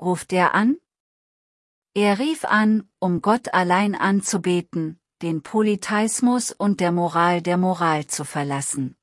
ruft er an? Er rief an, um Gott allein anzubeten, den Polytheismus und der Moral der Moral zu verlassen.